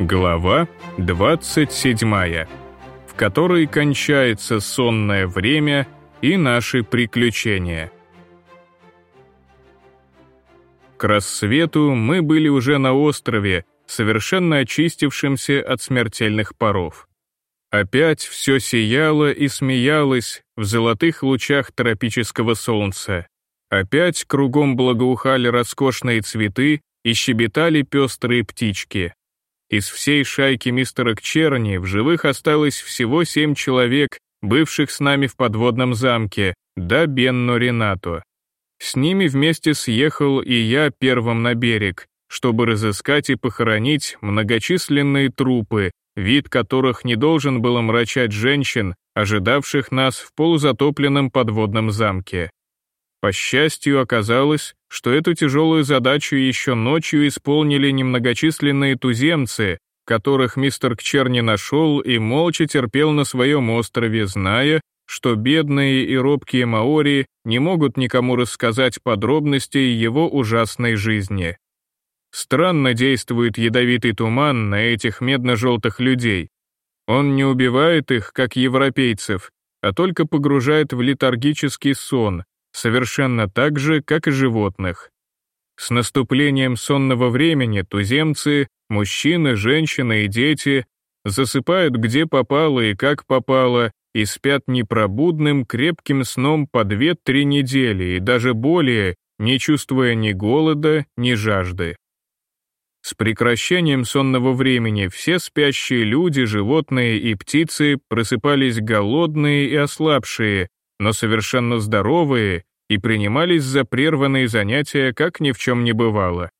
Глава 27, в которой кончается сонное время и наши приключения. К рассвету мы были уже на острове, совершенно очистившемся от смертельных паров. Опять все сияло и смеялось в золотых лучах тропического солнца. Опять кругом благоухали роскошные цветы и щебетали пестрые птички. Из всей шайки мистера Кчерни в живых осталось всего семь человек, бывших с нами в подводном замке, да Бенно Ренато. С ними вместе съехал и я первым на берег, чтобы разыскать и похоронить многочисленные трупы, вид которых не должен был омрачать женщин, ожидавших нас в полузатопленном подводном замке. По счастью, оказалось, что эту тяжелую задачу еще ночью исполнили немногочисленные туземцы, которых мистер Кчер не нашел и молча терпел на своем острове, зная, что бедные и робкие маори не могут никому рассказать подробностей его ужасной жизни. Странно действует ядовитый туман на этих медно-желтых людей. Он не убивает их, как европейцев, а только погружает в летаргический сон, совершенно так же, как и животных. С наступлением сонного времени туземцы, мужчины, женщины и дети засыпают где попало и как попало, и спят непробудным крепким сном по 2-3 недели и даже более, не чувствуя ни голода, ни жажды. С прекращением сонного времени все спящие люди, животные и птицы просыпались голодные и ослабшие, но совершенно здоровые и принимались за прерванные занятия, как ни в чем не бывало.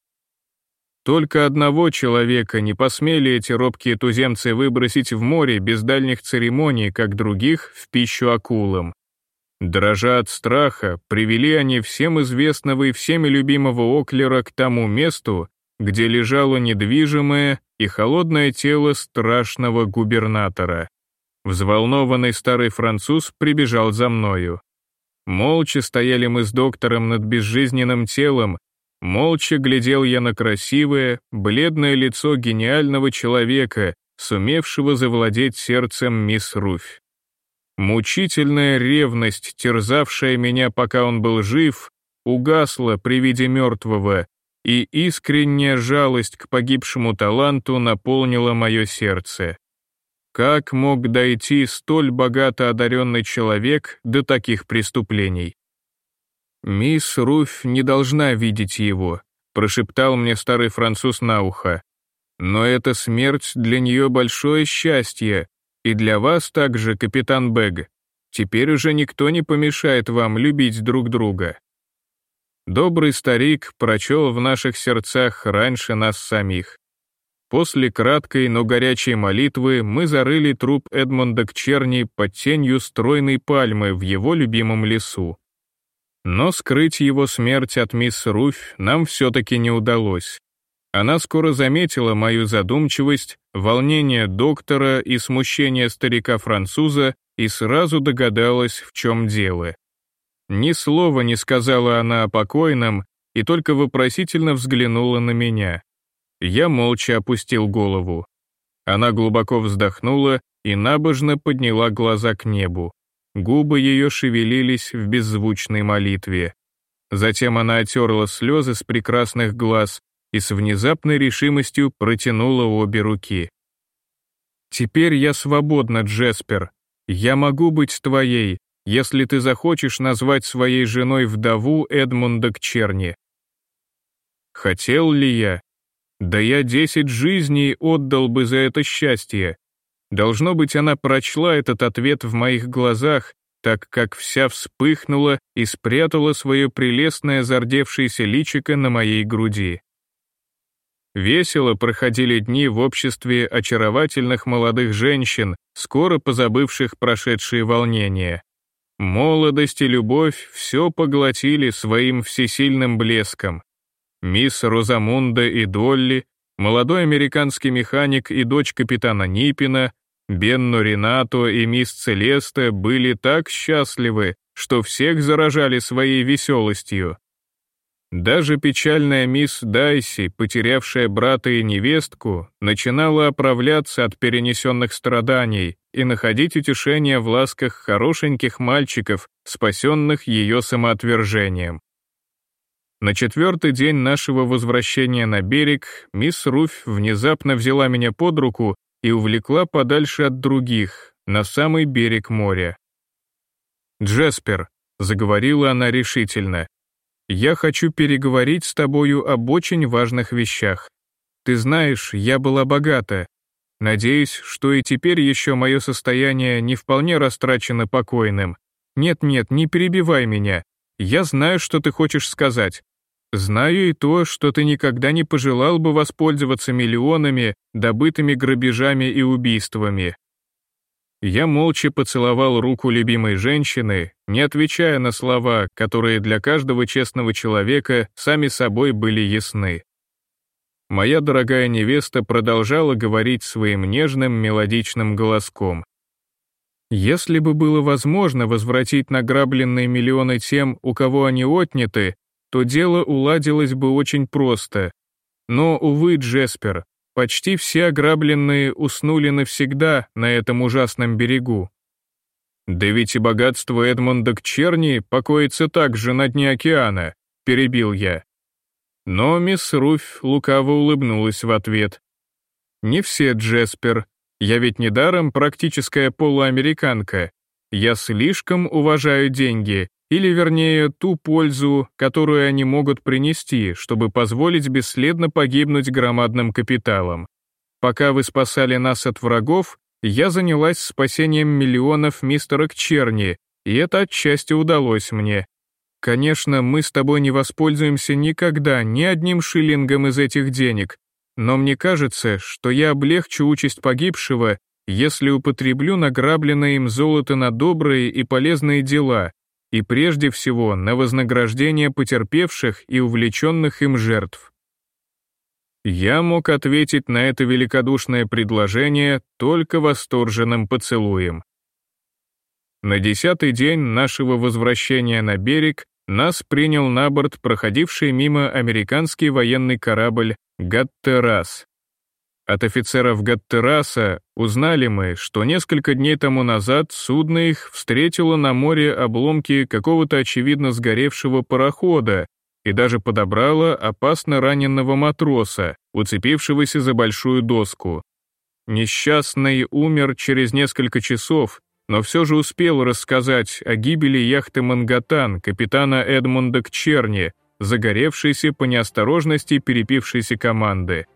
Только одного человека не посмели эти робкие туземцы выбросить в море без дальних церемоний, как других, в пищу акулам. Дрожа от страха, привели они всем известного и всеми любимого Оклера к тому месту, где лежало недвижимое и холодное тело страшного губернатора. Взволнованный старый француз прибежал за мною. Молча стояли мы с доктором над безжизненным телом, молча глядел я на красивое, бледное лицо гениального человека, сумевшего завладеть сердцем мисс Руфь. Мучительная ревность, терзавшая меня, пока он был жив, угасла при виде мертвого, и искренняя жалость к погибшему таланту наполнила мое сердце. Как мог дойти столь богато одаренный человек до таких преступлений? «Мисс Руфь не должна видеть его», — прошептал мне старый француз на ухо. «Но эта смерть для нее большое счастье, и для вас также, капитан Бэг. Теперь уже никто не помешает вам любить друг друга». Добрый старик прочел в наших сердцах раньше нас самих. После краткой, но горячей молитвы мы зарыли труп Эдмонда Кчерни под тенью стройной пальмы в его любимом лесу. Но скрыть его смерть от мисс Руфь нам все-таки не удалось. Она скоро заметила мою задумчивость, волнение доктора и смущение старика-француза и сразу догадалась, в чем дело. Ни слова не сказала она о покойном и только вопросительно взглянула на меня. Я молча опустил голову. Она глубоко вздохнула и набожно подняла глаза к небу. Губы ее шевелились в беззвучной молитве. Затем она отерла слезы с прекрасных глаз и с внезапной решимостью протянула обе руки. «Теперь я свободна, Джеспер. Я могу быть твоей, если ты захочешь назвать своей женой вдову Эдмунда Кчерни». Хотел ли я? Да я десять жизней отдал бы за это счастье. Должно быть, она прочла этот ответ в моих глазах, так как вся вспыхнула и спрятала свое прелестное зардевшееся личико на моей груди. Весело проходили дни в обществе очаровательных молодых женщин, скоро позабывших прошедшие волнения. Молодость и любовь все поглотили своим всесильным блеском мисс Розамунда и Долли, молодой американский механик и дочь капитана Нипина, Бенно Ренато и мисс Целеста были так счастливы, что всех заражали своей веселостью. Даже печальная мисс Дайси, потерявшая брата и невестку, начинала оправляться от перенесенных страданий и находить утешение в ласках хорошеньких мальчиков, спасенных ее самоотвержением. На четвертый день нашего возвращения на берег мисс Руфь внезапно взяла меня под руку и увлекла подальше от других, на самый берег моря. «Джеспер», — заговорила она решительно, — «я хочу переговорить с тобою об очень важных вещах. Ты знаешь, я была богата. Надеюсь, что и теперь еще мое состояние не вполне растрачено покойным. Нет-нет, не перебивай меня. Я знаю, что ты хочешь сказать. Знаю и то, что ты никогда не пожелал бы воспользоваться миллионами, добытыми грабежами и убийствами. Я молча поцеловал руку любимой женщины, не отвечая на слова, которые для каждого честного человека сами собой были ясны. Моя дорогая невеста продолжала говорить своим нежным мелодичным голоском. Если бы было возможно возвратить награбленные миллионы тем, у кого они отняты, то дело уладилось бы очень просто. Но, увы, Джеспер, почти все ограбленные уснули навсегда на этом ужасном берегу. «Да ведь и богатство Эдмонда Кчерни покоится также на дне океана», — перебил я. Но мисс Руфь лукаво улыбнулась в ответ. «Не все, Джеспер. Я ведь недаром практическая полуамериканка. Я слишком уважаю деньги, или вернее ту пользу, которую они могут принести, чтобы позволить бесследно погибнуть громадным капиталом. Пока вы спасали нас от врагов, я занялась спасением миллионов мистера Кчерни, и это отчасти удалось мне. Конечно, мы с тобой не воспользуемся никогда ни одним шиллингом из этих денег, но мне кажется, что я облегчу участь погибшего, если употреблю награбленное им золото на добрые и полезные дела, и прежде всего на вознаграждение потерпевших и увлеченных им жертв. Я мог ответить на это великодушное предложение только восторженным поцелуем. На десятый день нашего возвращения на берег нас принял на борт проходивший мимо американский военный корабль «Гаттерас», от офицеров Гаттераса узнали мы, что несколько дней тому назад судно их встретило на море обломки какого-то очевидно сгоревшего парохода и даже подобрало опасно раненного матроса, уцепившегося за большую доску. Несчастный умер через несколько часов, но все же успел рассказать о гибели яхты «Мангатан» капитана Эдмунда Кчерни, загоревшейся по неосторожности перепившейся команды.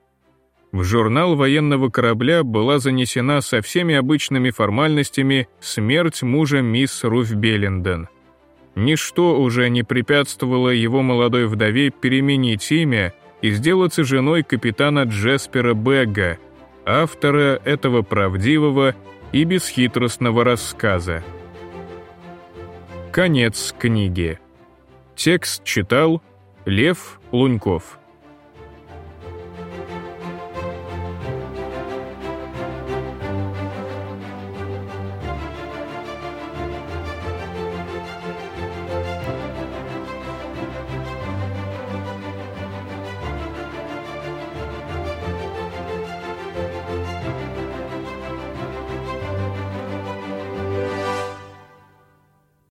В журнал военного корабля была занесена со всеми обычными формальностями смерть мужа мисс Руф Белленден. Ничто уже не препятствовало его молодой вдове переменить имя и сделаться женой капитана Джеспера Бегга, автора этого правдивого и бесхитростного рассказа. Конец книги. Текст читал Лев Луньков.